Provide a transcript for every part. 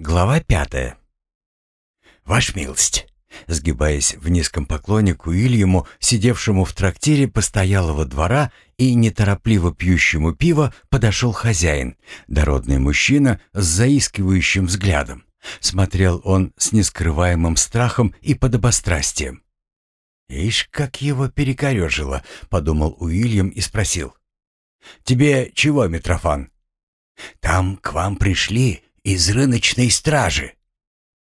Глава пятая. «Ваш милость!» Сгибаясь в низком поклоне к Уильяму, сидевшему в трактире постоялого двора и неторопливо пьющему пиво, подошел хозяин, дородный мужчина с заискивающим взглядом. Смотрел он с нескрываемым страхом и подобострастием. «Ишь, как его перекорежило!» — подумал Уильям и спросил. «Тебе чего, Митрофан?» «Там к вам пришли из рыночной стражи».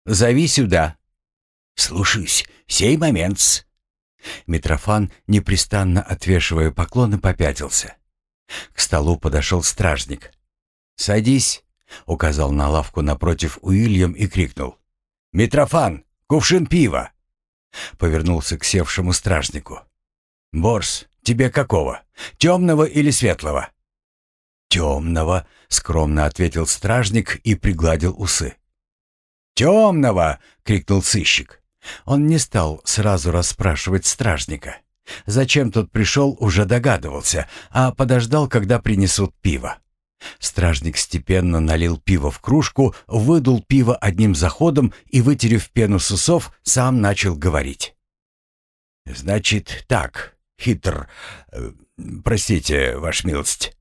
«Зови сюда». «Слушаюсь, сей момент Митрофан, непрестанно отвешивая поклоны, попятился. К столу подошел стражник. «Садись», — указал на лавку напротив Уильям и крикнул. «Митрофан, кувшин пива!» Повернулся к севшему стражнику. «Борс, тебе какого? Темного или светлого?» «Темного», — скромно ответил стражник и пригладил усы. «Темного!» — крикнул сыщик. Он не стал сразу расспрашивать стражника. Зачем тот пришел, уже догадывался, а подождал, когда принесут пиво. Стражник степенно налил пиво в кружку, выдул пиво одним заходом и, вытерев пену с усов, сам начал говорить. «Значит так, хитр... Э, простите, ваш милость».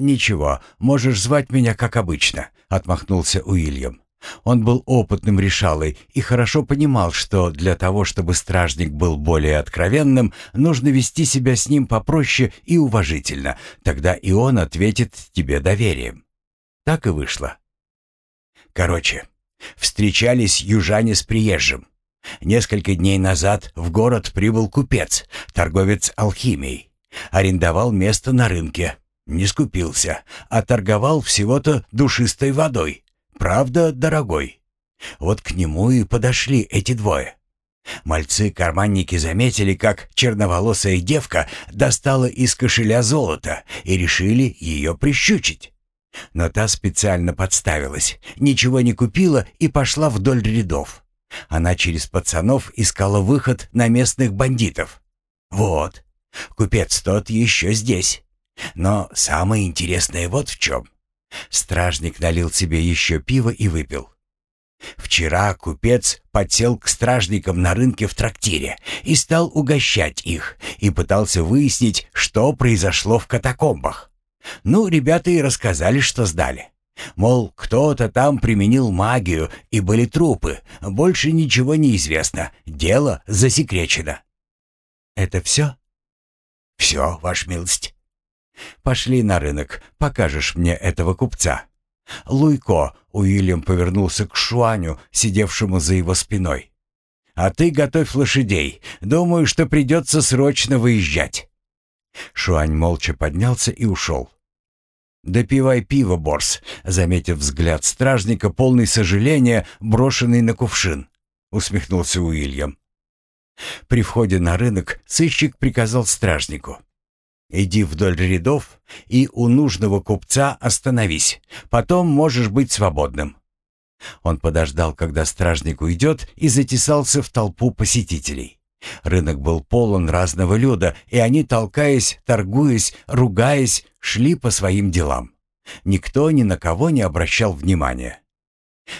«Ничего, можешь звать меня как обычно», — отмахнулся Уильям. Он был опытным решалой и хорошо понимал, что для того, чтобы стражник был более откровенным, нужно вести себя с ним попроще и уважительно, тогда и он ответит тебе доверием. Так и вышло. Короче, встречались южане с приезжим. Несколько дней назад в город прибыл купец, торговец алхимией. Арендовал место на рынке, не скупился, а торговал всего-то душистой водой. Правда, дорогой? Вот к нему и подошли эти двое. Мальцы-карманники заметили, как черноволосая девка достала из кошеля золото и решили ее прищучить. Но та специально подставилась, ничего не купила и пошла вдоль рядов. Она через пацанов искала выход на местных бандитов. Вот, купец тот еще здесь. Но самое интересное вот в чем. Стражник налил себе еще пиво и выпил. Вчера купец подсел к стражникам на рынке в трактире и стал угощать их, и пытался выяснить, что произошло в катакомбах. Ну, ребята и рассказали, что сдали. Мол, кто-то там применил магию, и были трупы. Больше ничего не известно. Дело засекречено. «Это все?» «Все, ваш милость». «Пошли на рынок, покажешь мне этого купца». «Луйко», — Уильям повернулся к Шуаню, сидевшему за его спиной. «А ты готовь лошадей. Думаю, что придется срочно выезжать». Шуань молча поднялся и ушел. «Допивай пиво, Борс», — заметив взгляд стражника, полный сожаления, брошенный на кувшин, — усмехнулся Уильям. При входе на рынок сыщик приказал стражнику. Иди вдоль рядов и у нужного купца остановись. Потом можешь быть свободным». Он подождал, когда стражник уйдет, и затесался в толпу посетителей. Рынок был полон разного люда, и они, толкаясь, торгуясь, ругаясь, шли по своим делам. Никто ни на кого не обращал внимания.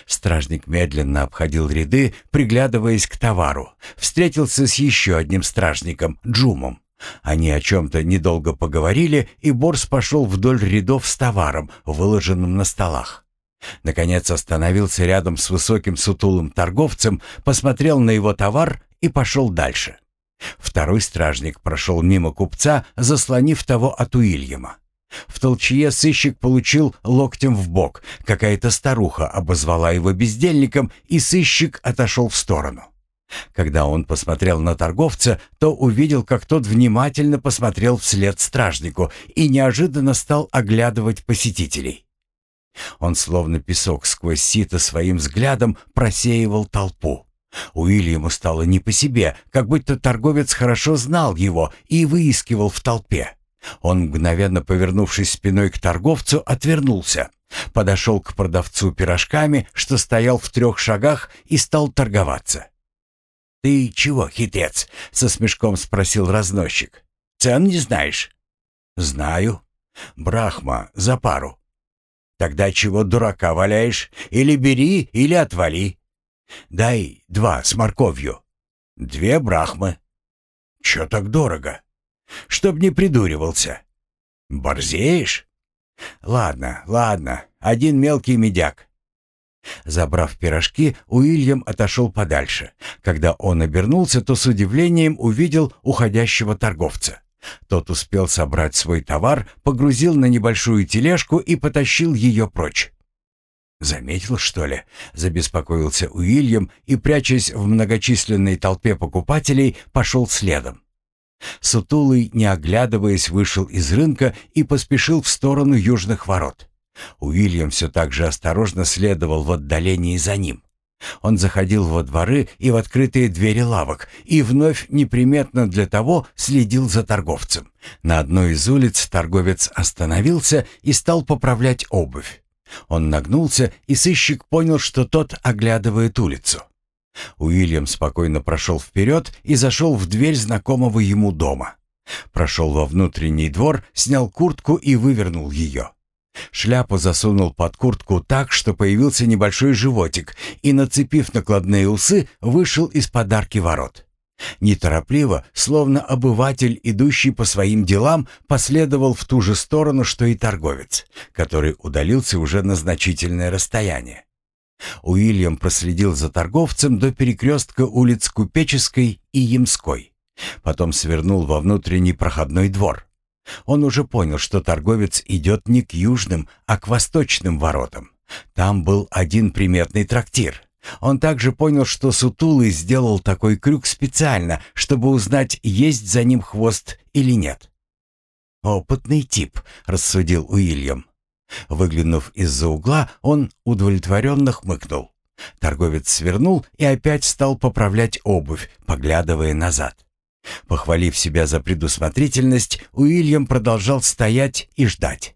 Стражник медленно обходил ряды, приглядываясь к товару. Встретился с еще одним стражником, Джумом. Они о чем-то недолго поговорили, и Борс пошел вдоль рядов с товаром, выложенным на столах. Наконец остановился рядом с высоким сутулым торговцем, посмотрел на его товар и пошел дальше. Второй стражник прошел мимо купца, заслонив того от Уильяма. В толчье сыщик получил локтем в бок. Какая-то старуха обозвала его бездельником, и сыщик отошел в сторону. Когда он посмотрел на торговца, то увидел, как тот внимательно посмотрел вслед стражнику и неожиданно стал оглядывать посетителей. Он словно песок сквозь сито своим взглядом просеивал толпу. Уильяму стало не по себе, как будто торговец хорошо знал его и выискивал в толпе. Он, мгновенно повернувшись спиной к торговцу, отвернулся, подошел к продавцу пирожками, что стоял в трех шагах, и стал торговаться. «Ты чего, хитрец?» — со смешком спросил разносчик. «Цен не знаешь?» «Знаю. Брахма за пару». Тогда чего дурака валяешь? Или бери, или отвали. Дай два с морковью. Две брахмы. Чё так дорого? Чтоб не придуривался. Борзеешь? Ладно, ладно, один мелкий медяк. Забрав пирожки, Уильям отошел подальше. Когда он обернулся, то с удивлением увидел уходящего торговца. Тот успел собрать свой товар, погрузил на небольшую тележку и потащил ее прочь. «Заметил, что ли?» — забеспокоился Уильям и, прячась в многочисленной толпе покупателей, пошел следом. Сутулый, не оглядываясь, вышел из рынка и поспешил в сторону южных ворот. Уильям все так же осторожно следовал в отдалении за ним. Он заходил во дворы и в открытые двери лавок и вновь неприметно для того следил за торговцем. На одной из улиц торговец остановился и стал поправлять обувь. Он нагнулся, и сыщик понял, что тот оглядывает улицу. Уильям спокойно прошел вперед и зашел в дверь знакомого ему дома. Прошел во внутренний двор, снял куртку и вывернул ее. Шляпу засунул под куртку так, что появился небольшой животик, и, нацепив накладные усы, вышел из подарки ворот. Неторопливо, словно обыватель, идущий по своим делам, последовал в ту же сторону, что и торговец, который удалился уже на значительное расстояние. Уильям проследил за торговцем до перекрестка улиц Купеческой и Ямской. Потом свернул во внутренний проходной двор. Он уже понял, что торговец идет не к южным, а к восточным воротам. Там был один приметный трактир. Он также понял, что Сутулый сделал такой крюк специально, чтобы узнать, есть за ним хвост или нет. «Опытный тип», — рассудил Уильям. Выглянув из-за угла, он удовлетворенно хмыкнул. Торговец свернул и опять стал поправлять обувь, поглядывая назад. Похвалив себя за предусмотрительность, Уильям продолжал стоять и ждать.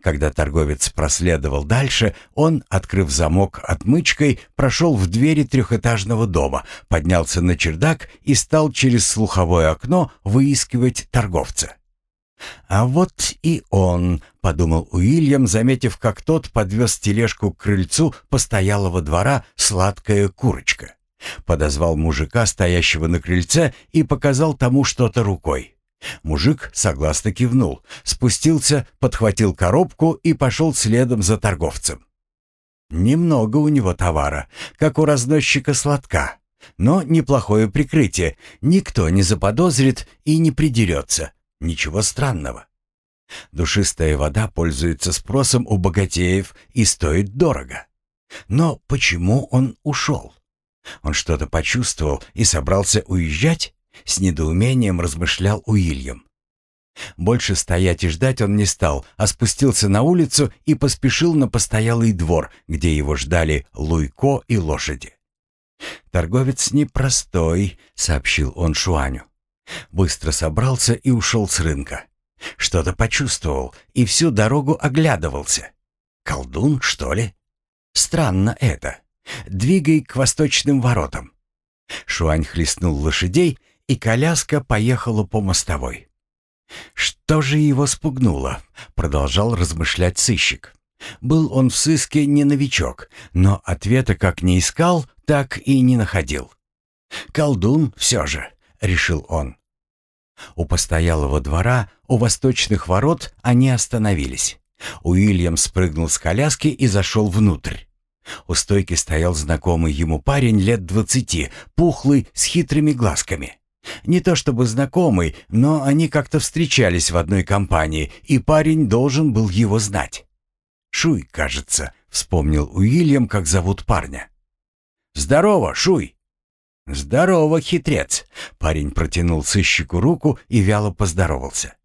Когда торговец проследовал дальше, он, открыв замок отмычкой, прошел в двери трехэтажного дома, поднялся на чердак и стал через слуховое окно выискивать торговца. «А вот и он», — подумал Уильям, заметив, как тот подвез тележку к крыльцу постоялого двора «Сладкая курочка». Подозвал мужика, стоящего на крыльце, и показал тому что-то рукой. Мужик согласно кивнул, спустился, подхватил коробку и пошел следом за торговцем. Немного у него товара, как у разносчика сладка, но неплохое прикрытие, никто не заподозрит и не придерется, ничего странного. Душистая вода пользуется спросом у богатеев и стоит дорого. Но почему он ушел? Он что-то почувствовал и собрался уезжать? С недоумением размышлял Уильям. Больше стоять и ждать он не стал, а спустился на улицу и поспешил на постоялый двор, где его ждали Луйко и лошади. «Торговец непростой», — сообщил он Шуаню. Быстро собрался и ушел с рынка. Что-то почувствовал и всю дорогу оглядывался. «Колдун, что ли?» «Странно это. Двигай к восточным воротам». Шуань хлестнул лошадей, и коляска поехала по мостовой. «Что же его спугнуло?» — продолжал размышлять сыщик. Был он в сыске не новичок, но ответа как не искал, так и не находил. «Колдун все же», — решил он. У постоялого двора, у восточных ворот они остановились. Уильям спрыгнул с коляски и зашел внутрь. У стойки стоял знакомый ему парень лет двадцати, пухлый, с хитрыми глазками. Не то чтобы знакомый, но они как-то встречались в одной компании, и парень должен был его знать. «Шуй, кажется», — вспомнил Уильям, как зовут парня. «Здорово, Шуй!» «Здорово, хитрец!» — парень протянул сыщику руку и вяло поздоровался.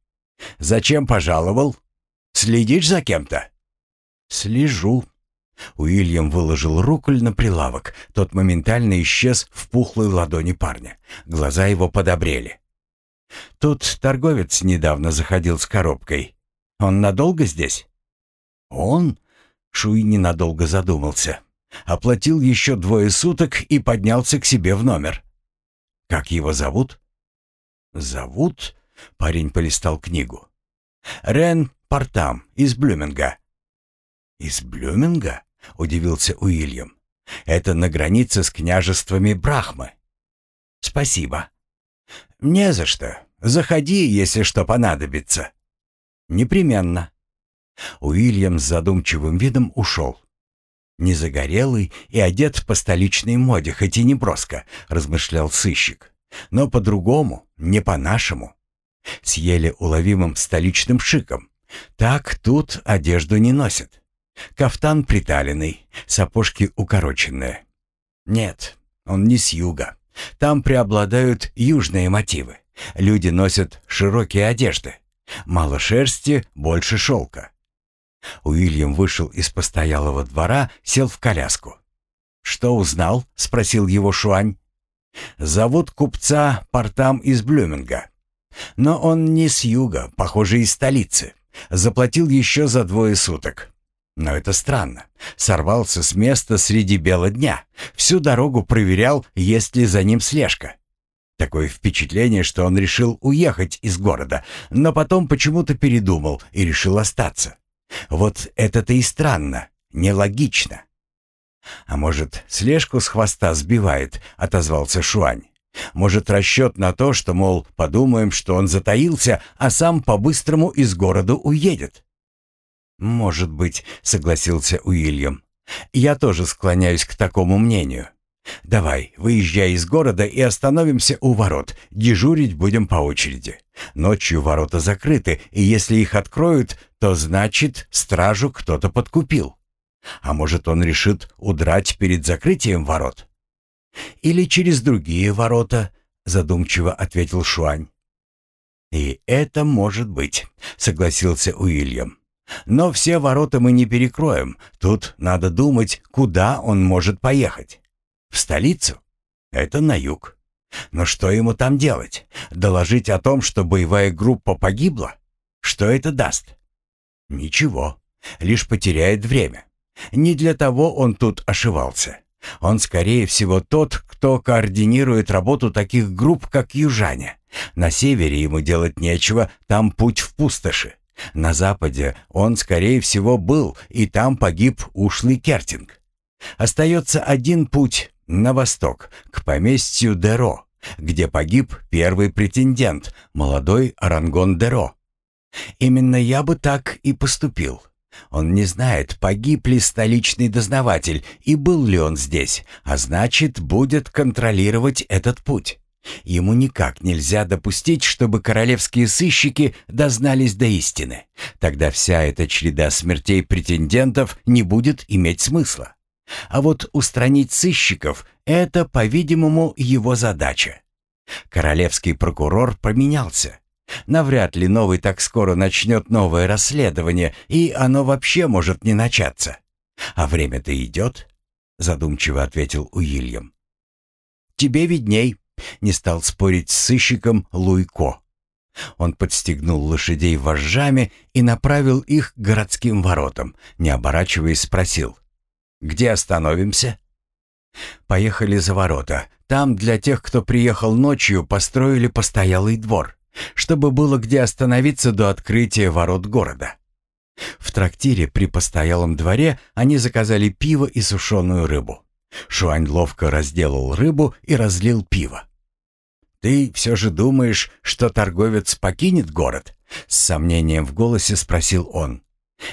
«Зачем пожаловал? Следишь за кем-то?» «Слежу», Уильям выложил рубль на прилавок. Тот моментально исчез в пухлой ладони парня. Глаза его подобрели. Тут торговец недавно заходил с коробкой. Он надолго здесь? Он? Шуй ненадолго задумался. Оплатил еще двое суток и поднялся к себе в номер. Как его зовут? Зовут? Парень полистал книгу. Рен Партам из Блюминга. «Из Блюминга?» — удивился Уильям. «Это на границе с княжествами Брахмы». «Спасибо». «Не за что. Заходи, если что понадобится». «Непременно». Уильям с задумчивым видом ушел. «Не загорелый и одет по столичной моде, хоть и не броско», — размышлял сыщик. «Но по-другому, не по-нашему. С еле уловимым столичным шиком. Так тут одежду не носят. Кафтан приталенный, сапожки укороченные. Нет, он не с юга. Там преобладают южные мотивы. Люди носят широкие одежды. Мало шерсти, больше шелка. Уильям вышел из постоялого двора, сел в коляску. «Что узнал?» — спросил его Шуань. «Зовут купца Портам из Блюминга. Но он не с юга, похоже, из столицы. Заплатил еще за двое суток. Но это странно. Сорвался с места среди бела дня. Всю дорогу проверял, есть ли за ним слежка. Такое впечатление, что он решил уехать из города, но потом почему-то передумал и решил остаться. Вот это-то и странно, нелогично. «А может, слежку с хвоста сбивает?» — отозвался Шуань. «Может, расчет на то, что, мол, подумаем, что он затаился, а сам по-быстрому из города уедет?» «Может быть», — согласился Уильям. «Я тоже склоняюсь к такому мнению. Давай, выезжай из города и остановимся у ворот. Дежурить будем по очереди. Ночью ворота закрыты, и если их откроют, то значит, стражу кто-то подкупил. А может, он решит удрать перед закрытием ворот? Или через другие ворота, задумчиво ответил Шуань. И это может быть, согласился Уильям. Но все ворота мы не перекроем. Тут надо думать, куда он может поехать. В столицу? Это на юг. Но что ему там делать? Доложить о том, что боевая группа погибла? Что это даст? Ничего. Лишь потеряет время. Не для того он тут ошивался. Он, скорее всего, тот, кто координирует работу таких групп, как южане. На севере ему делать нечего, там путь в пустоши. На западе он, скорее всего, был, и там погиб ушлый Кертинг. Остается один путь на восток, к поместью Деро, где погиб первый претендент, молодой Арангон Деро. Именно я бы так и поступил. Он не знает, погиб ли столичный дознаватель и был ли он здесь, а значит, будет контролировать этот путь. Ему никак нельзя допустить, чтобы королевские сыщики дознались до истины. Тогда вся эта череда смертей претендентов не будет иметь смысла. А вот устранить сыщиков — это, по-видимому, его задача. Королевский прокурор поменялся. Навряд ли новый так скоро начнет новое расследование, и оно вообще может не начаться. А время-то идет, — задумчиво ответил Уильям. «Тебе видней», — не стал спорить с сыщиком Луйко. Он подстегнул лошадей вожжами и направил их к городским воротам, не оборачиваясь, спросил. «Где остановимся?» Поехали за ворота. Там для тех, кто приехал ночью, построили постоялый двор, чтобы было где остановиться до открытия ворот города. В трактире при постоялом дворе они заказали пиво и сушеную рыбу. Шуань ловко разделал рыбу и разлил пиво. «Ты все же думаешь, что торговец покинет город?» С сомнением в голосе спросил он.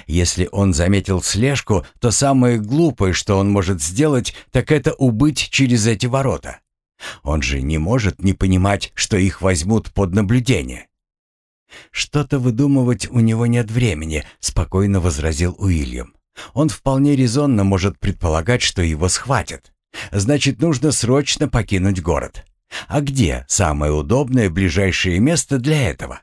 Если он заметил слежку, то самое глупое, что он может сделать, так это убыть через эти ворота. Он же не может не понимать, что их возьмут под наблюдение. «Что-то выдумывать у него нет времени», — спокойно возразил Уильям. «Он вполне резонно может предполагать, что его схватят. Значит, нужно срочно покинуть город. А где самое удобное ближайшее место для этого?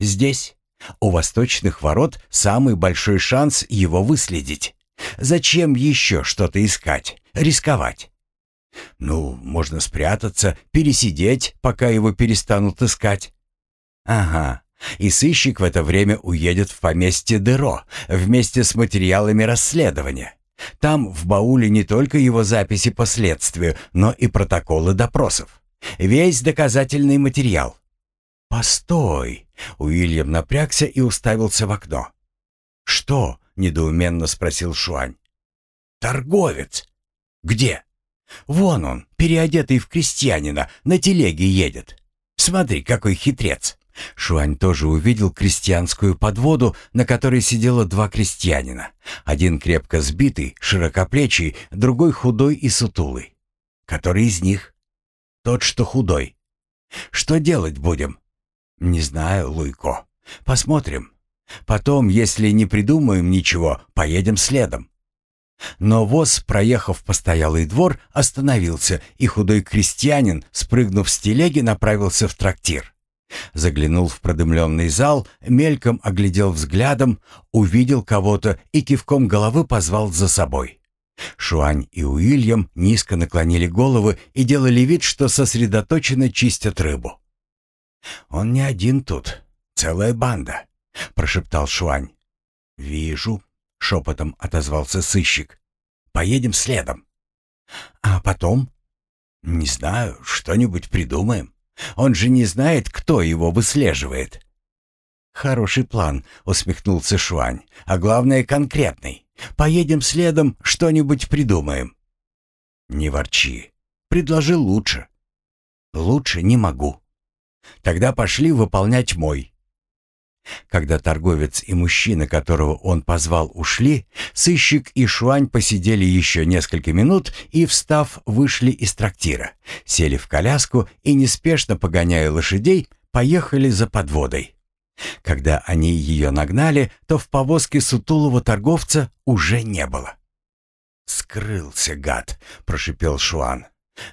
Здесь. У восточных ворот самый большой шанс его выследить. Зачем еще что-то искать, рисковать? Ну, можно спрятаться, пересидеть, пока его перестанут искать. Ага, и сыщик в это время уедет в поместье Деро вместе с материалами расследования. Там в бауле не только его записи по следствию, но и протоколы допросов. Весь доказательный материал. «Постой!» — Уильям напрягся и уставился в окно. «Что?» — недоуменно спросил Шуань. «Торговец. Где?» «Вон он, переодетый в крестьянина, на телеге едет. Смотри, какой хитрец!» Шуань тоже увидел крестьянскую подводу, на которой сидело два крестьянина. Один крепко сбитый, широкоплечий, другой худой и сутулый. Который из них? Тот, что худой. Что делать будем? Не знаю, Луйко. Посмотрим. Потом, если не придумаем ничего, поедем следом. Но воз, проехав постоялый двор, остановился, и худой крестьянин, спрыгнув с телеги, направился в трактир. Заглянул в продымленный зал, мельком оглядел взглядом, увидел кого-то и кивком головы позвал за собой. Шуань и Уильям низко наклонили головы и делали вид, что сосредоточенно чистят рыбу. «Он не один тут, целая банда», — прошептал Шуань. «Вижу», — шепотом отозвался сыщик. «Поедем следом». «А потом?» «Не знаю, что-нибудь придумаем». Он же не знает, кто его выслеживает. «Хороший план», — усмехнулся Шуань. «А главное, конкретный. Поедем следом, что-нибудь придумаем». «Не ворчи. Предложи лучше». «Лучше не могу». «Тогда пошли выполнять мой. Когда торговец и мужчина, которого он позвал, ушли, сыщик и Шуань посидели еще несколько минут и, встав, вышли из трактира, сели в коляску и, неспешно погоняя лошадей, поехали за подводой. Когда они ее нагнали, то в повозке сутулого торговца уже не было. «Скрылся, гад!» — прошипел Шуан.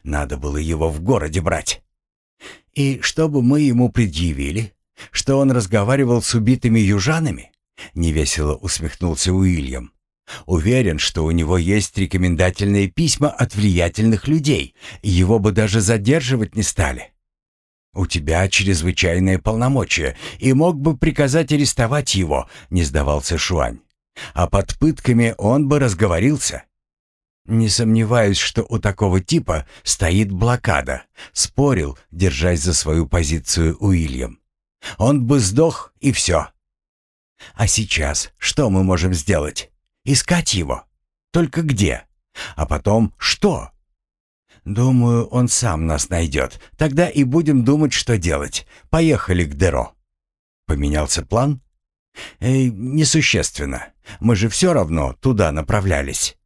«Надо было его в городе брать». «И что бы мы ему предъявили?» Что он разговаривал с убитыми южанами? Невесело усмехнулся Уильям. Уверен, что у него есть рекомендательные письма от влиятельных людей. Его бы даже задерживать не стали. У тебя чрезвычайные полномочия, и мог бы приказать арестовать его, не сдавался Шуань. А под пытками он бы разговорился. Не сомневаюсь, что у такого типа стоит блокада, спорил, держась за свою позицию Уильям. Он бы сдох, и все. А сейчас что мы можем сделать? Искать его? Только где? А потом что? Думаю, он сам нас найдет. Тогда и будем думать, что делать. Поехали к Деро. Поменялся план? Эй, несущественно. Мы же все равно туда направлялись.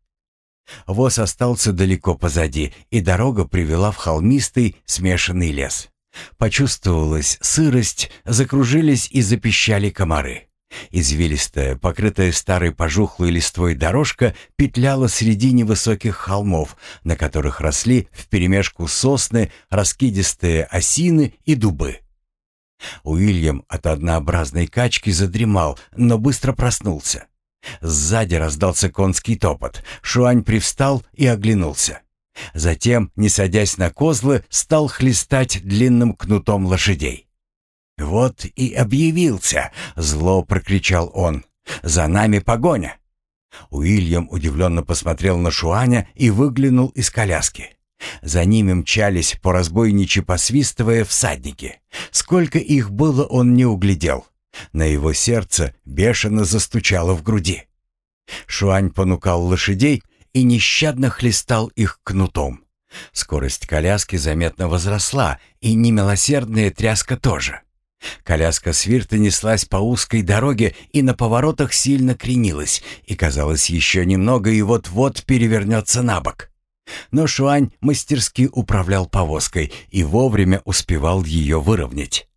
Воз остался далеко позади, и дорога привела в холмистый смешанный лес. Почувствовалась сырость, закружились и запищали комары. Извилистая, покрытая старой пожухлой листвой дорожка петляла среди невысоких холмов, на которых росли вперемешку сосны, раскидистые осины и дубы. Уильям от однообразной качки задремал, но быстро проснулся. Сзади раздался конский топот. Шуань привстал и оглянулся. Затем, не садясь на козлы, стал хлестать длинным кнутом лошадей. «Вот и объявился!» — зло прокричал он. «За нами погоня!» Уильям удивленно посмотрел на Шуаня и выглянул из коляски. За ними мчались, по разбойничьи посвистывая, всадники. Сколько их было, он не углядел. На его сердце бешено застучало в груди. Шуань понукал лошадей, и нещадно хлестал их кнутом. Скорость коляски заметно возросла, и немилосердная тряска тоже. Коляска свирта неслась по узкой дороге и на поворотах сильно кренилась, и казалось еще немного и вот-вот перевернется на бок. Но Шуань мастерски управлял повозкой и вовремя успевал ее выровнять.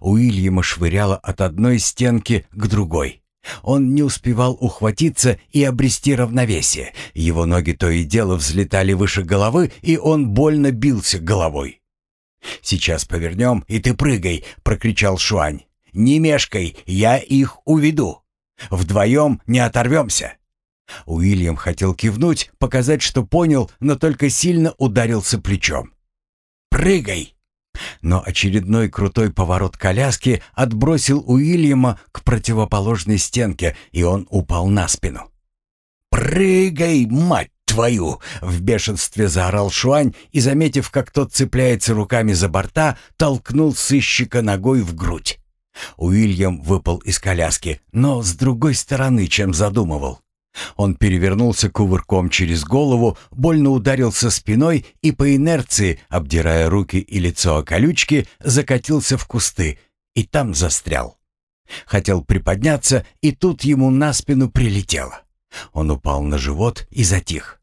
Уильяма швыряло от одной стенки к другой. Он не успевал ухватиться и обрести равновесие. Его ноги то и дело взлетали выше головы, и он больно бился головой. «Сейчас повернем, и ты прыгай!» — прокричал Шуань. «Не мешкай, я их уведу. Вдвоем не оторвемся!» Уильям хотел кивнуть, показать, что понял, но только сильно ударился плечом. «Прыгай!» Но очередной крутой поворот коляски отбросил Уильяма к противоположной стенке, и он упал на спину. «Прыгай, мать твою!» — в бешенстве заорал Шуань и, заметив, как тот цепляется руками за борта, толкнул сыщика ногой в грудь. Уильям выпал из коляски, но с другой стороны, чем задумывал. Он перевернулся кувырком через голову, больно ударился спиной и по инерции, обдирая руки и лицо о колючки, закатился в кусты и там застрял. Хотел приподняться, и тут ему на спину прилетело. Он упал на живот и затих.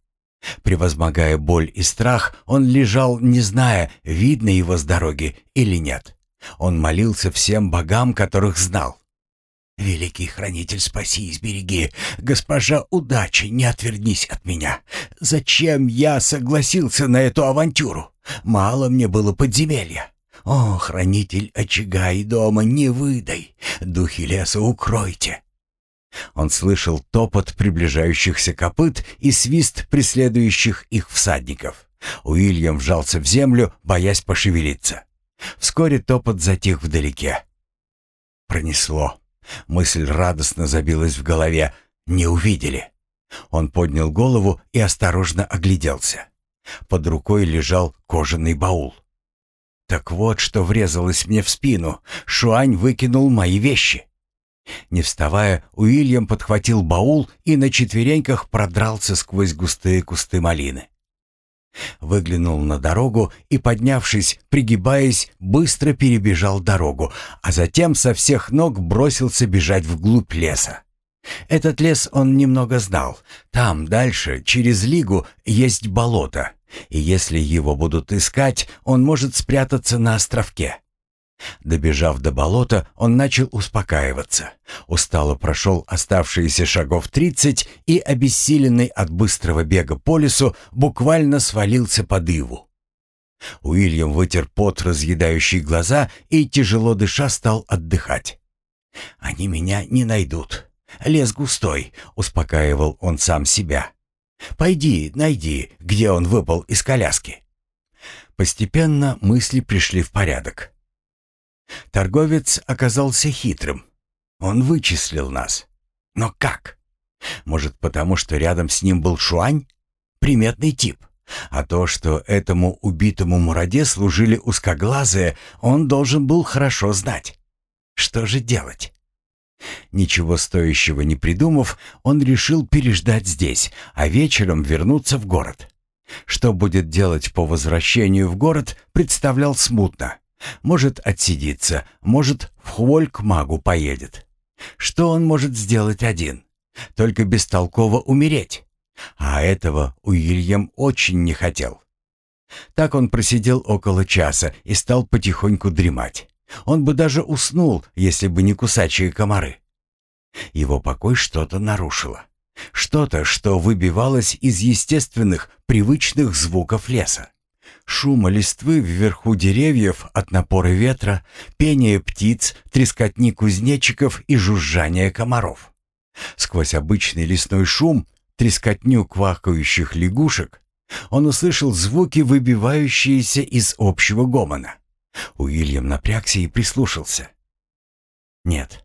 Превозмогая боль и страх, он лежал, не зная, видно его с дороги или нет. Он молился всем богам, которых знал. «Великий хранитель, спаси и сбереги! Госпожа удачи, не отвернись от меня! Зачем я согласился на эту авантюру? Мало мне было подземелья. О, хранитель очага и дома, не выдай! Духи леса укройте!» Он слышал топот приближающихся копыт и свист преследующих их всадников. Уильям вжался в землю, боясь пошевелиться. Вскоре топот затих вдалеке. Пронесло. Мысль радостно забилась в голове. Не увидели. Он поднял голову и осторожно огляделся. Под рукой лежал кожаный баул. Так вот, что врезалось мне в спину. Шуань выкинул мои вещи. Не вставая, Уильям подхватил баул и на четвереньках продрался сквозь густые кусты малины. Выглянул на дорогу и, поднявшись, пригибаясь, быстро перебежал дорогу, а затем со всех ног бросился бежать вглубь леса. Этот лес он немного знал. Там, дальше, через Лигу, есть болото, и если его будут искать, он может спрятаться на островке. Добежав до болота, он начал успокаиваться. Устало прошел оставшиеся шагов тридцать и, обессиленный от быстрого бега по лесу, буквально свалился под иву. Уильям вытер пот, разъедающий глаза, и, тяжело дыша, стал отдыхать. «Они меня не найдут. Лес густой», — успокаивал он сам себя. «Пойди, найди, где он выпал из коляски». Постепенно мысли пришли в порядок. Торговец оказался хитрым. Он вычислил нас. Но как? Может, потому что рядом с ним был Шуань? Приметный тип. А то, что этому убитому мураде служили узкоглазые, он должен был хорошо знать. Что же делать? Ничего стоящего не придумав, он решил переждать здесь, а вечером вернуться в город. Что будет делать по возвращению в город, представлял смутно. Может отсидится, может в Хволь к магу поедет. Что он может сделать один? Только бестолково умереть. А этого Уильям очень не хотел. Так он просидел около часа и стал потихоньку дремать. Он бы даже уснул, если бы не кусачие комары. Его покой что-то нарушило. Что-то, что выбивалось из естественных, привычных звуков леса шума листвы вверху деревьев от напора ветра, пение птиц, трескотни кузнечиков и жужжание комаров. Сквозь обычный лесной шум, трескотню квакающих лягушек, он услышал звуки, выбивающиеся из общего гомона. Уильям напрягся и прислушался. «Нет,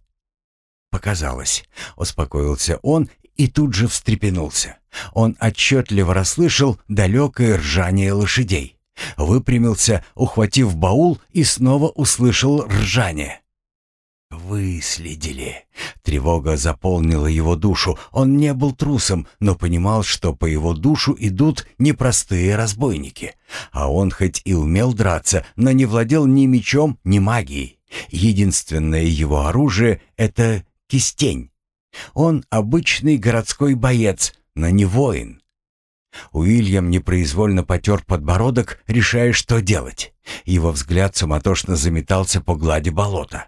показалось», — успокоился он и тут же встрепенулся. Он отчетливо расслышал далекое ржание лошадей. Выпрямился, ухватив баул, и снова услышал ржание. «Выследили». Тревога заполнила его душу. Он не был трусом, но понимал, что по его душу идут непростые разбойники. А он хоть и умел драться, но не владел ни мечом, ни магией. Единственное его оружие — это кистень. Он обычный городской боец, но не воин. Уильям непроизвольно потер подбородок, решая, что делать. Его взгляд суматошно заметался по глади болота.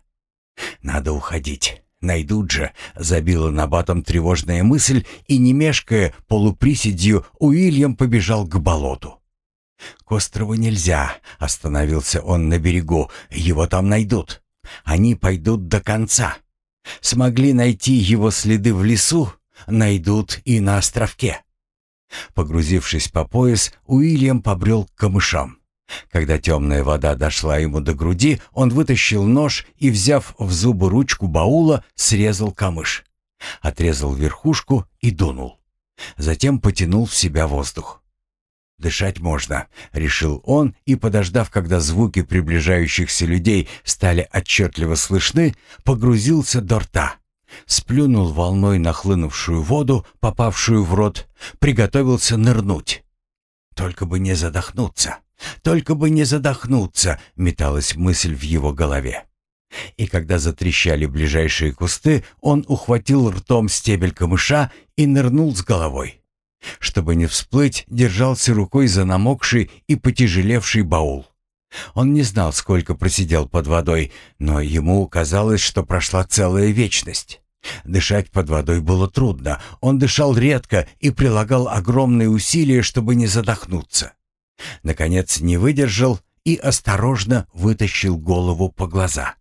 «Надо уходить. Найдут же», — забила набатом тревожная мысль, и, не мешкая полуприседью, Уильям побежал к болоту. «К острову нельзя», — остановился он на берегу, — «его там найдут. Они пойдут до конца. Смогли найти его следы в лесу, найдут и на островке». Погрузившись по пояс, Уильям побрел к камышам. Когда темная вода дошла ему до груди, он вытащил нож и, взяв в зубы ручку баула, срезал камыш. Отрезал верхушку и дунул. Затем потянул в себя воздух. Дышать можно, решил он и, подождав, когда звуки приближающихся людей стали отчетливо слышны, погрузился до рта. Сплюнул волной нахлынувшую воду, попавшую в рот, приготовился нырнуть. Только бы не задохнуться, только бы не задохнуться, металась мысль в его голове. И когда затрещали ближайшие кусты, он ухватил ртом стебель камыша и нырнул с головой. Чтобы не всплыть, держался рукой за намокший и потяжелевший баул. Он не знал, сколько просидел под водой, но ему казалось, что прошла целая вечность. Дышать под водой было трудно, он дышал редко и прилагал огромные усилия, чтобы не задохнуться. Наконец не выдержал и осторожно вытащил голову по глаза.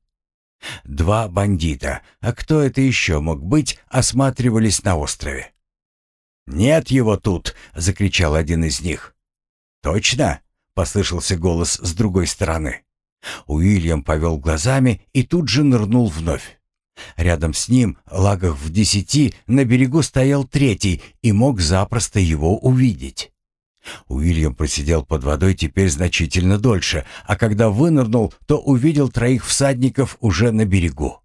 Два бандита, а кто это еще мог быть, осматривались на острове. «Нет его тут!» — закричал один из них. «Точно?» — послышался голос с другой стороны. Уильям повел глазами и тут же нырнул вновь. Рядом с ним, лагах в десяти, на берегу стоял третий и мог запросто его увидеть. Уильям просидел под водой теперь значительно дольше, а когда вынырнул, то увидел троих всадников уже на берегу.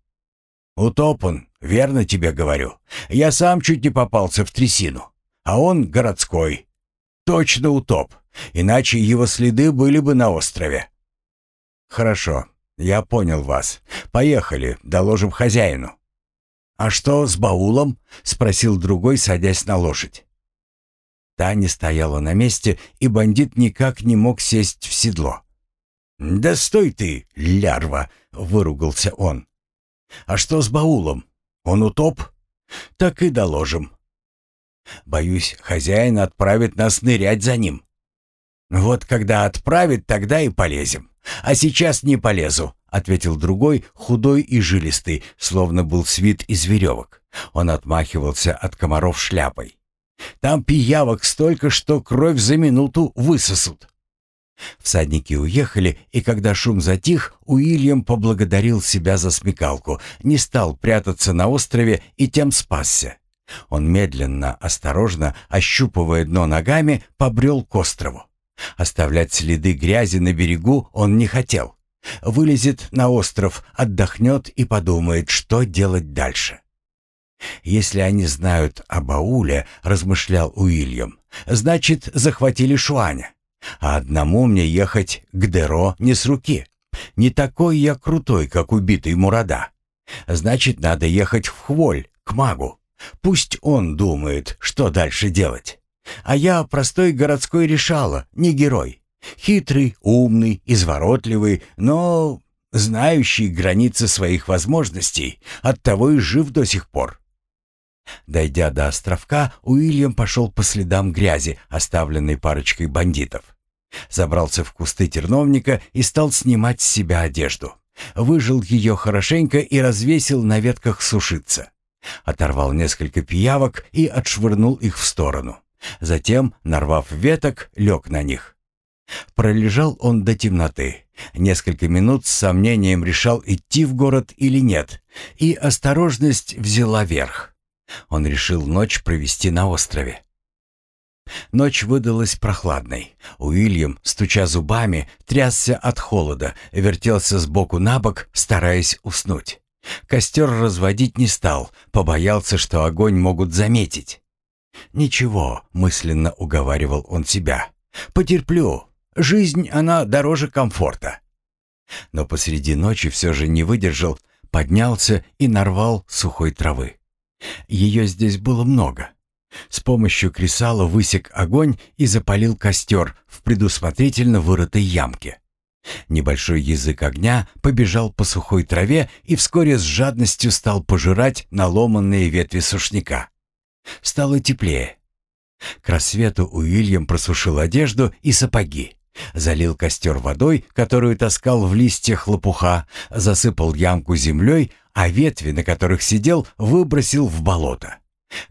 «Утоп он, верно тебе говорю. Я сам чуть не попался в трясину а он городской. Точно утоп, иначе его следы были бы на острове. Хорошо, я понял вас. Поехали, доложим хозяину. А что с баулом? спросил другой, садясь на лошадь. Та не стояла на месте, и бандит никак не мог сесть в седло. «Да стой ты, лярва!» — выругался он. «А что с баулом? Он утоп?» «Так и доложим. Боюсь, хозяин отправит нас нырять за ним. Вот когда отправит, тогда и полезем. А сейчас не полезу, ответил другой, худой и жилистый, словно был свит из веревок. Он отмахивался от комаров шляпой. Там пиявок столько, что кровь за минуту высосут. Всадники уехали, и когда шум затих, Уильям поблагодарил себя за смекалку, не стал прятаться на острове и тем спасся. Он медленно, осторожно, ощупывая дно ногами, побрел к острову. Оставлять следы грязи на берегу он не хотел. Вылезет на остров, отдохнет и подумает, что делать дальше. «Если они знают о Бауле», — размышлял Уильям, — «значит, захватили Шуаня. А одному мне ехать к Деро не с руки. Не такой я крутой, как убитый Мурада. Значит, надо ехать в Хволь, к магу. Пусть он думает, что дальше делать. А я простой городской решала, не герой. Хитрый, умный, изворотливый, но знающий границы своих возможностей, оттого и жив до сих пор. Дойдя до островка, Уильям пошел по следам грязи, оставленной парочкой бандитов. Забрался в кусты терновника и стал снимать с себя одежду. Выжил ее хорошенько и развесил на ветках сушиться. Оторвал несколько пиявок и отшвырнул их в сторону. Затем, нарвав веток, лег на них. Пролежал он до темноты. Несколько минут с сомнением решал, идти в город или нет, и осторожность взяла верх. Он решил ночь провести на острове. Ночь выдалась прохладной. Уильям, стуча зубами, трясся от холода, вертелся с боку на бок, стараясь уснуть. Костер разводить не стал, побоялся, что огонь могут заметить. «Ничего», — мысленно уговаривал он себя, — «потерплю. Жизнь, она дороже комфорта». Но посреди ночи все же не выдержал, поднялся и нарвал сухой травы. Ее здесь было много. С помощью кресала высек огонь и запалил костер в предусмотрительно вырытой ямке. Небольшой язык огня побежал по сухой траве и вскоре с жадностью стал пожирать наломанные ветви сушняка. Стало теплее. К рассвету Уильям просушил одежду и сапоги. Залил костер водой, которую таскал в листьях лопуха, засыпал ямку землей, а ветви, на которых сидел, выбросил в болото.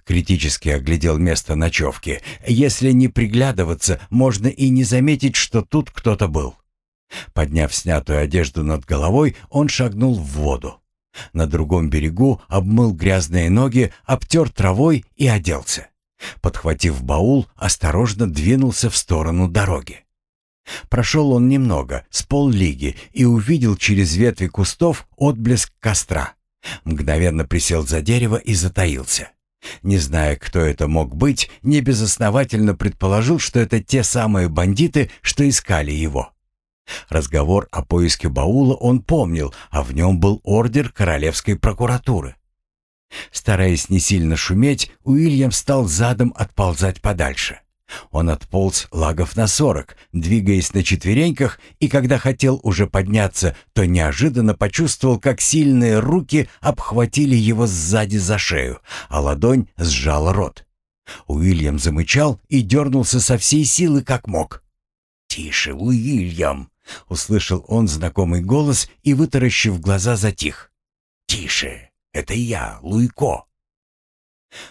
Критически оглядел место ночевки. Если не приглядываться, можно и не заметить, что тут кто-то был. Подняв снятую одежду над головой, он шагнул в воду. На другом берегу обмыл грязные ноги, обтер травой и оделся. Подхватив баул, осторожно двинулся в сторону дороги. Прошел он немного, с поллиги, и увидел через ветви кустов отблеск костра. Мгновенно присел за дерево и затаился. Не зная, кто это мог быть, небезосновательно предположил, что это те самые бандиты, что искали его. Разговор о поиске баула он помнил, а в нем был ордер королевской прокуратуры. Стараясь не сильно шуметь, Уильям стал задом отползать подальше. Он отполз лагов на сорок, двигаясь на четвереньках, и когда хотел уже подняться, то неожиданно почувствовал, как сильные руки обхватили его сзади за шею, а ладонь сжала рот. Уильям замычал и дернулся со всей силы, как мог. «Тише, Уильям!» — услышал он знакомый голос и, вытаращив глаза, затих. «Тише! Это я, Луйко!»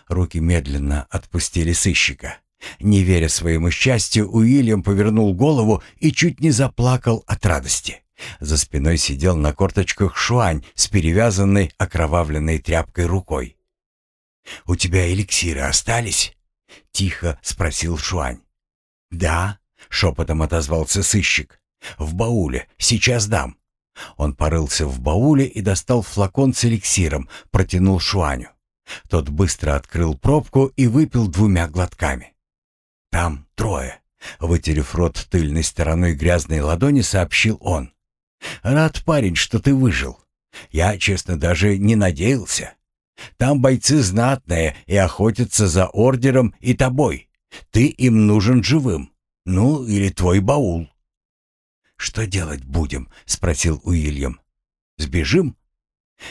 Руки медленно отпустили сыщика. Не веря своему счастью, Уильям повернул голову и чуть не заплакал от радости. За спиной сидел на корточках Шуань с перевязанной окровавленной тряпкой рукой. «У тебя эликсиры остались?» — тихо спросил Шуань. «Да», — шепотом отозвался сыщик. «В бауле. Сейчас дам». Он порылся в бауле и достал флакон с эликсиром, протянул Шуаню. Тот быстро открыл пробку и выпил двумя глотками. «Там трое», — вытерев рот тыльной стороной грязной ладони, сообщил он. «Рад, парень, что ты выжил. Я, честно, даже не надеялся. Там бойцы знатные и охотятся за ордером и тобой. Ты им нужен живым. Ну, или твой баул». «Что делать будем?» — спросил Уильям. «Сбежим?»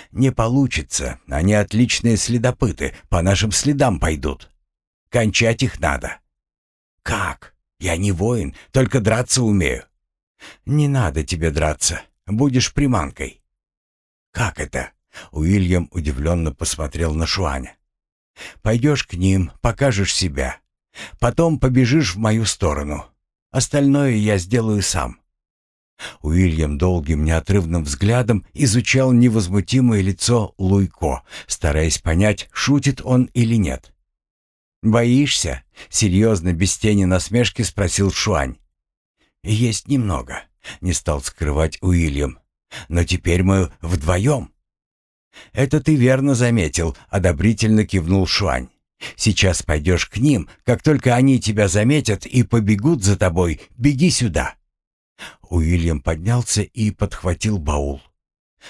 «Не получится. Они отличные следопыты. По нашим следам пойдут. Кончать их надо. «Как? Я не воин, только драться умею». «Не надо тебе драться. Будешь приманкой». «Как это?» Уильям удивленно посмотрел на Шуаня. «Пойдешь к ним, покажешь себя. Потом побежишь в мою сторону. Остальное я сделаю сам». Уильям долгим неотрывным взглядом изучал невозмутимое лицо Луйко, стараясь понять, шутит он или нет. «Боишься?» — серьезно, без тени насмешки спросил Шуань. «Есть немного», — не стал скрывать Уильям. «Но теперь мы вдвоем». «Это ты верно заметил», — одобрительно кивнул Шуань. «Сейчас пойдешь к ним, как только они тебя заметят и побегут за тобой, беги сюда». Уильям поднялся и подхватил баул.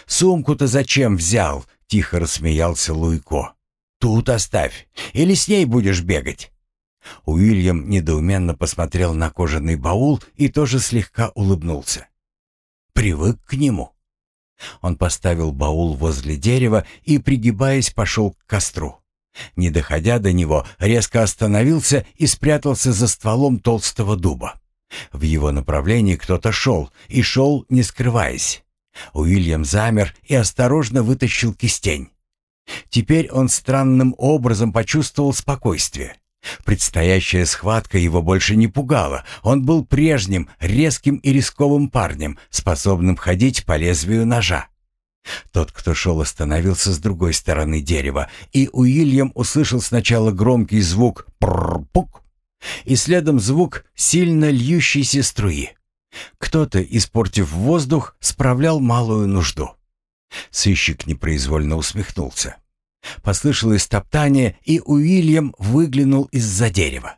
«Сумку-то зачем взял?» — тихо рассмеялся Луйко. «Тут оставь, или с ней будешь бегать». Уильям недоуменно посмотрел на кожаный баул и тоже слегка улыбнулся. «Привык к нему». Он поставил баул возле дерева и, пригибаясь, пошел к костру. Не доходя до него, резко остановился и спрятался за стволом толстого дуба. В его направлении кто-то шел, и шел, не скрываясь. Уильям замер и осторожно вытащил кистень. Теперь он странным образом почувствовал спокойствие. Предстоящая схватка его больше не пугала. Он был прежним, резким и рисковым парнем, способным ходить по лезвию ножа. Тот, кто шел, остановился с другой стороны дерева, и Уильям услышал сначала громкий звук «прррр-пук», и следом звук сильно льющейся струи. Кто-то, испортив воздух, справлял малую нужду. Сыщик непроизвольно усмехнулся. Послышалось топтание, и Уильям выглянул из-за дерева.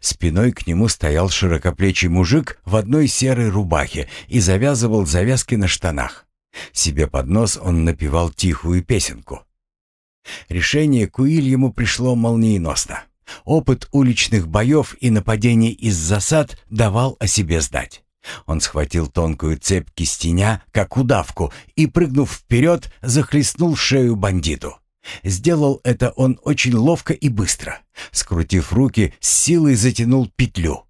Спиной к нему стоял широкоплечий мужик в одной серой рубахе и завязывал завязки на штанах. Себе под нос он напевал тихую песенку. Решение к Уильяму пришло молниеносно. Опыт уличных боев и нападений из засад давал о себе знать. Он схватил тонкую цепь кистеня, как удавку, и, прыгнув вперед, захлестнул шею бандиту. Сделал это он очень ловко и быстро. Скрутив руки, с силой затянул петлю.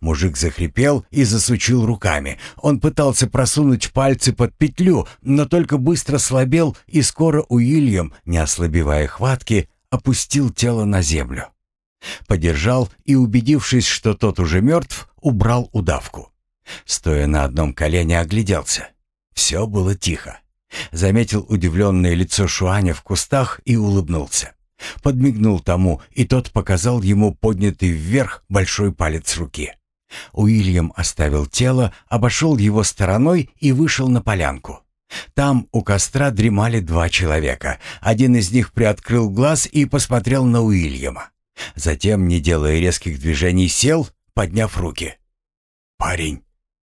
Мужик захрипел и засучил руками. Он пытался просунуть пальцы под петлю, но только быстро слабел, и скоро Уильям, не ослабевая хватки, опустил тело на землю. Подержал и, убедившись, что тот уже мертв, убрал удавку. Стоя на одном колене, огляделся. Все было тихо. Заметил удивленное лицо Шуаня в кустах и улыбнулся. Подмигнул тому, и тот показал ему поднятый вверх большой палец руки. Уильям оставил тело, обошел его стороной и вышел на полянку. Там у костра дремали два человека. Один из них приоткрыл глаз и посмотрел на Уильяма. Затем, не делая резких движений, сел, подняв руки. «Парень,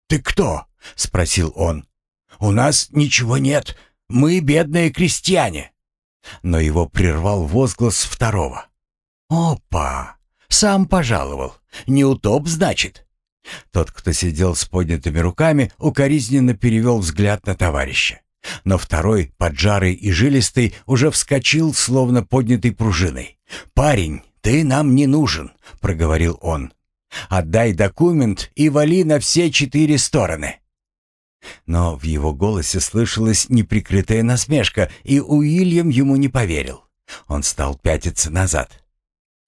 ты кто?» — спросил он. «У нас ничего нет. Мы бедные крестьяне». Но его прервал возглас второго. «Опа! Сам пожаловал. Не утоп, значит?» Тот, кто сидел с поднятыми руками, укоризненно перевел взгляд на товарища. Но второй, поджарый и жилистый, уже вскочил, словно поднятой пружиной. «Парень, ты нам не нужен», — проговорил он. «Отдай документ и вали на все четыре стороны». Но в его голосе слышалась неприкрытая насмешка, и Уильям ему не поверил. Он стал пятиться назад.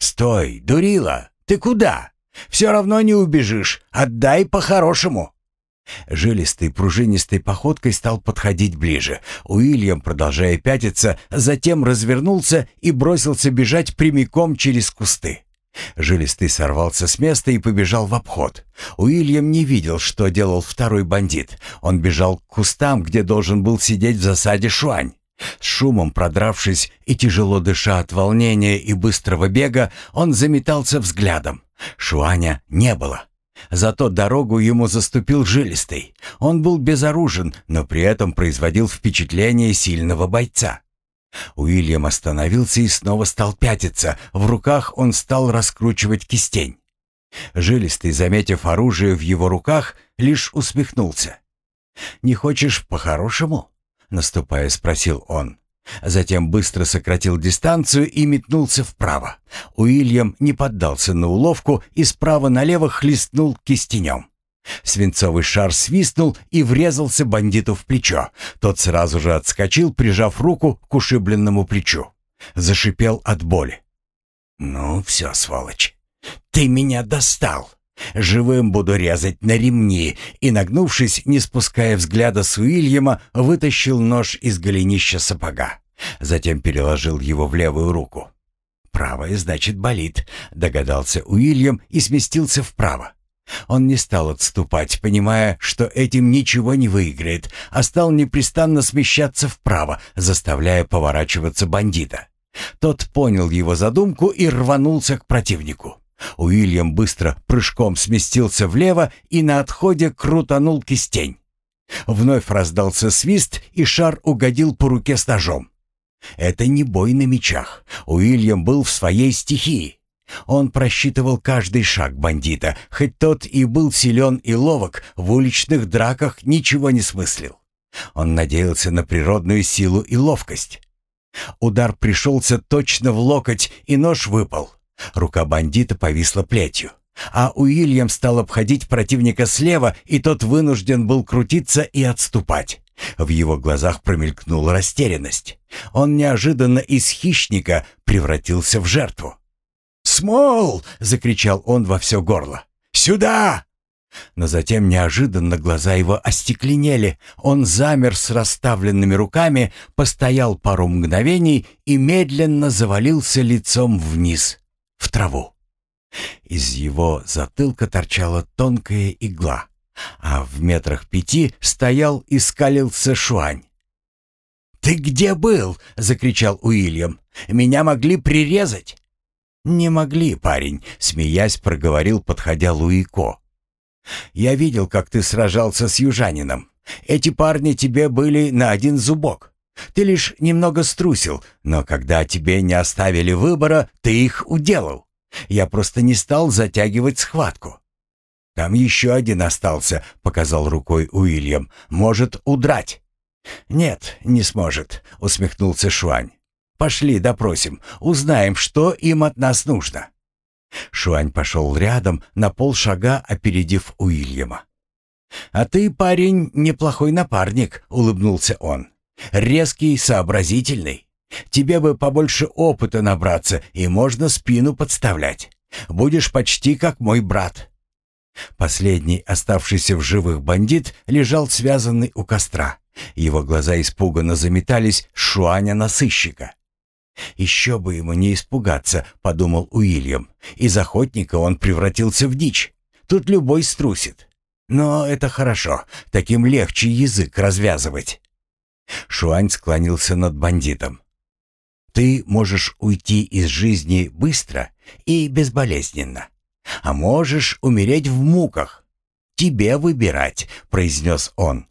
«Стой, дурила! Ты куда? Все равно не убежишь. Отдай по-хорошему!» Жилистой пружинистой походкой стал подходить ближе. Уильям, продолжая пятиться, затем развернулся и бросился бежать прямиком через кусты. Жилистый сорвался с места и побежал в обход. Уильям не видел, что делал второй бандит. Он бежал к кустам, где должен был сидеть в засаде Шуань. С шумом продравшись и тяжело дыша от волнения и быстрого бега, он заметался взглядом. Шуаня не было. Зато дорогу ему заступил жилистый. Он был безоружен, но при этом производил впечатление сильного бойца. Уильям остановился и снова стал пятиться. В руках он стал раскручивать кистень. Жилистый, заметив оружие в его руках, лишь усмехнулся. «Не хочешь по-хорошему?» — наступая, спросил он. Затем быстро сократил дистанцию и метнулся вправо. Уильям не поддался на уловку и справа налево хлестнул кистенем. Свинцовый шар свистнул и врезался бандиту в плечо. Тот сразу же отскочил, прижав руку к ушибленному плечу. Зашипел от боли. «Ну все, сволочь, ты меня достал!» Живым буду резать на ремни, и, нагнувшись, не спуская взгляда с Уильяма, вытащил нож из голенища сапога. Затем переложил его в левую руку. «Правая, значит, болит», — догадался Уильям и сместился вправо. Он не стал отступать, понимая, что этим ничего не выиграет, а стал непрестанно смещаться вправо, заставляя поворачиваться бандита. Тот понял его задумку и рванулся к противнику. Уильям быстро прыжком сместился влево и на отходе крутанул кистень. Вновь раздался свист, и шар угодил по руке с ножом. Это не бой на мечах. Уильям был в своей стихии. Он просчитывал каждый шаг бандита, хоть тот и был силен и ловок, в уличных драках ничего не смыслил. Он надеялся на природную силу и ловкость. Удар пришелся точно в локоть, и нож выпал. Рука бандита повисла плетью. А Уильям стал обходить противника слева, и тот вынужден был крутиться и отступать. В его глазах промелькнула растерянность. Он неожиданно из хищника превратился в жертву. «Смол!» — закричал он во все горло. «Сюда!» Но затем неожиданно глаза его остекленели. Он замер с расставленными руками, постоял пару мгновений и медленно завалился лицом вниз в траву. Из его затылка торчала тонкая игла, а в метрах пяти стоял и скалился Шуань. «Ты где был?» — закричал Уильям. «Меня могли прирезать». «Не могли, парень», — смеясь проговорил, подходя Луико. «Я видел, как ты сражался с южанином. Эти парни тебе были на один зубок. Ты лишь немного струсил, но когда тебе не оставили выбора, ты их уделал. Я просто не стал затягивать схватку. Там еще один остался, показал рукой Уильям. Может удрать. Нет, не сможет, усмехнулся Шуань. Пошли, допросим, узнаем, что им от нас нужно. Шуань пошел рядом, на полшага опередив Уильяма. «А ты, парень, неплохой напарник», — улыбнулся он. Резкий, сообразительный. Тебе бы побольше опыта набраться, и можно спину подставлять. Будешь почти как мой брат». Последний, оставшийся в живых бандит, лежал связанный у костра. Его глаза испуганно заметались шуаня на сыщика. «Еще бы ему не испугаться», — подумал Уильям. «Из охотника он превратился в дичь. Тут любой струсит. Но это хорошо, таким легче язык развязывать». Шуань склонился над бандитом. «Ты можешь уйти из жизни быстро и безболезненно, а можешь умереть в муках. Тебе выбирать», — произнес он.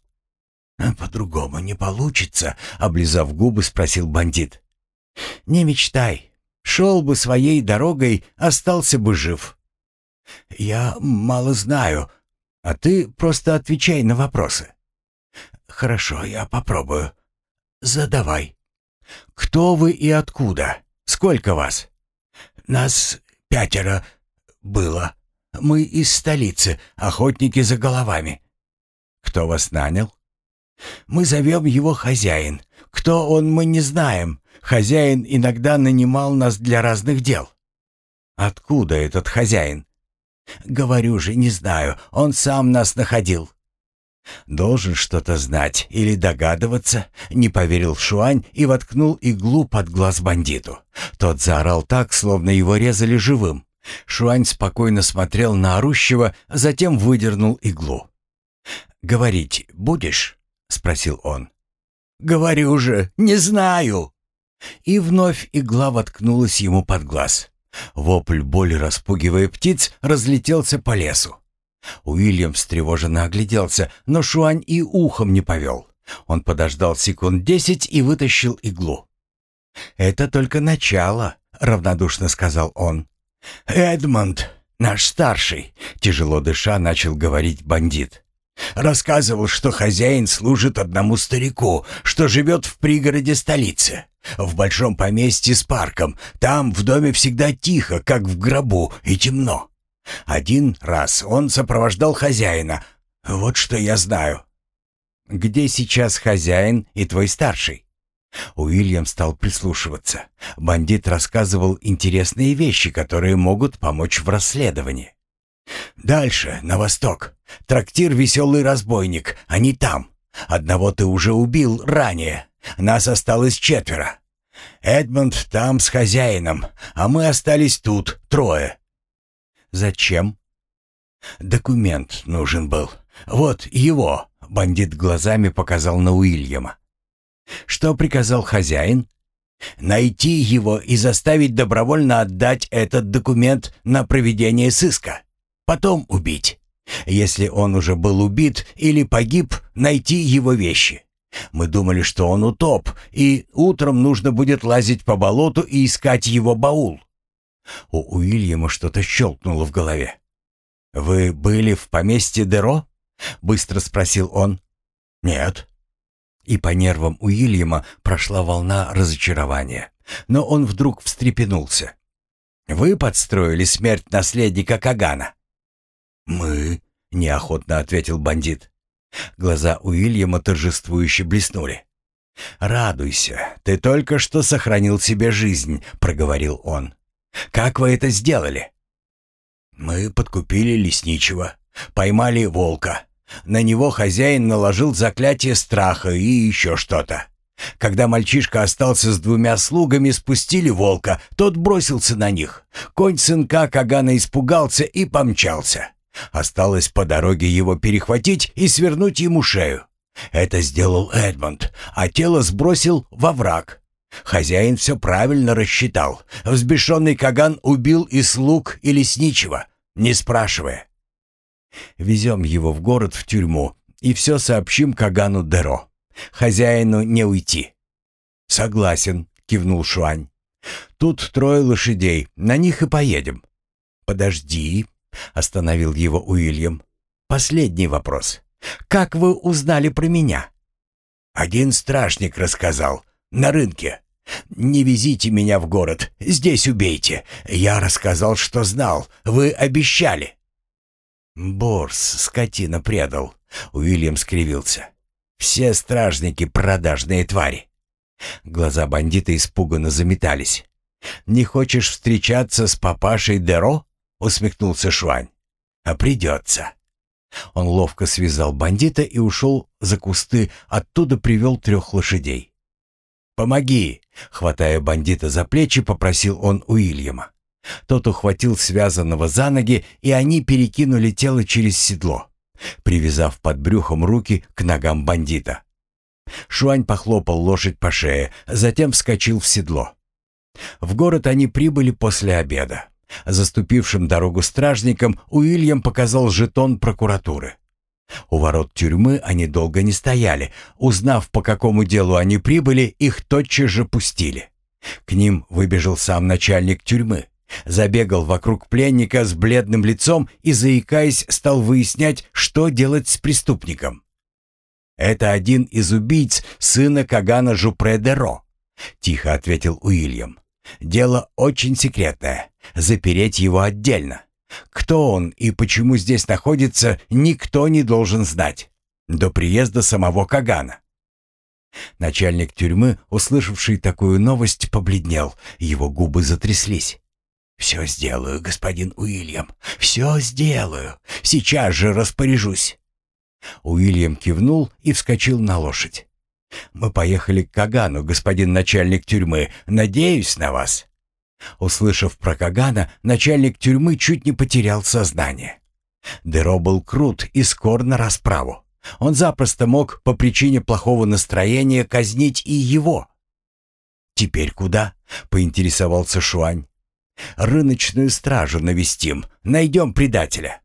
«А «По-другому не получится», — облизав губы, спросил бандит. «Не мечтай. Шел бы своей дорогой, остался бы жив». «Я мало знаю, а ты просто отвечай на вопросы». «Хорошо, я попробую. Задавай. Кто вы и откуда? Сколько вас?» «Нас пятеро было. Мы из столицы, охотники за головами». «Кто вас нанял?» «Мы зовем его хозяин. Кто он, мы не знаем. Хозяин иногда нанимал нас для разных дел». «Откуда этот хозяин?» «Говорю же, не знаю. Он сам нас находил». «Должен что-то знать или догадываться», — не поверил Шуань и воткнул иглу под глаз бандиту. Тот заорал так, словно его резали живым. Шуань спокойно смотрел на орущего, затем выдернул иглу. «Говорить будешь?» — спросил он. «Говорю же, не знаю!» И вновь игла воткнулась ему под глаз. Вопль боли, распугивая птиц, разлетелся по лесу. Уильям встревоженно огляделся, но Шуань и ухом не повел. Он подождал секунд десять и вытащил иглу. «Это только начало», — равнодушно сказал он. «Эдмонд, наш старший», — тяжело дыша начал говорить бандит. Рассказывал, что хозяин служит одному старику, что живет в пригороде столицы, в большом поместье с парком. Там в доме всегда тихо, как в гробу, и темно. Один раз он сопровождал хозяина. Вот что я знаю. Где сейчас хозяин и твой старший? Уильям стал прислушиваться. Бандит рассказывал интересные вещи, которые могут помочь в расследовании. «Дальше, на восток. Трактир «Веселый разбойник». Они там. Одного ты уже убил ранее. Нас осталось четверо. Эдмонд там с хозяином, а мы остались тут, трое». «Зачем?» «Документ нужен был. Вот его», — бандит глазами показал на Уильяма. «Что приказал хозяин?» «Найти его и заставить добровольно отдать этот документ на проведение сыска» потом убить. Если он уже был убит или погиб, найти его вещи. Мы думали, что он утоп, и утром нужно будет лазить по болоту и искать его баул. У Уильяма что-то щелкнуло в голове. «Вы были в поместье Деро?» — быстро спросил он. «Нет». И по нервам Уильяма прошла волна разочарования. Но он вдруг встрепенулся. «Вы подстроили смерть наследника Кагана?» «Мы?» — неохотно ответил бандит. Глаза Уильяма торжествующе блеснули. «Радуйся, ты только что сохранил себе жизнь», — проговорил он. «Как вы это сделали?» «Мы подкупили лесничего, поймали волка. На него хозяин наложил заклятие страха и еще что-то. Когда мальчишка остался с двумя слугами, спустили волка, тот бросился на них. Конь сынка Кагана испугался и помчался. Осталось по дороге его перехватить и свернуть ему шею. Это сделал Эдмонд, а тело сбросил во враг. Хозяин все правильно рассчитал. Взбешенный Каган убил и слуг, и лесничего, не спрашивая. Везем его в город, в тюрьму, и все сообщим Кагану Деро. Хозяину не уйти. Согласен, кивнул Шуань. Тут трое лошадей, на них и поедем. Подожди, — остановил его Уильям. «Последний вопрос. Как вы узнали про меня?» «Один стражник рассказал. На рынке. Не везите меня в город. Здесь убейте. Я рассказал, что знал. Вы обещали». «Борс, скотина, предал», — Уильям скривился. «Все стражники — продажные твари». Глаза бандита испуганно заметались. «Не хочешь встречаться с папашей Деро?» — усмехнулся Шуань. «А придется». Он ловко связал бандита и ушел за кусты, оттуда привел трех лошадей. Помоги!» Хватая бандита за плечи, попросил он Уильяма. Тот ухватил связанного за ноги, и они перекинули тело через седло, привязав под брюхом руки к ногам бандита. Шуань похлопал лошадь по шее, затем вскочил в седло. В город они прибыли после обеда. Заступившим дорогу стражникам Уильям показал жетон прокуратуры. У ворот тюрьмы они долго не стояли. Узнав, по какому делу они прибыли, их тотчас же пустили. К ним выбежал сам начальник тюрьмы. Забегал вокруг пленника с бледным лицом и, заикаясь, стал выяснять, что делать с преступником. «Это один из убийц сына Кагана Жупре-Деро», — тихо ответил Уильям. «Дело очень секретное. Запереть его отдельно. Кто он и почему здесь находится, никто не должен знать. До приезда самого Кагана». Начальник тюрьмы, услышавший такую новость, побледнел, его губы затряслись. «Все сделаю, господин Уильям, все сделаю. Сейчас же распоряжусь». Уильям кивнул и вскочил на лошадь. «Мы поехали к Кагану, господин начальник тюрьмы. Надеюсь на вас». Услышав про Кагана, начальник тюрьмы чуть не потерял сознание. Деро был крут и скор на расправу. Он запросто мог по причине плохого настроения казнить и его. «Теперь куда?» — поинтересовался Шуань. «Рыночную стражу навестим, найдем предателя».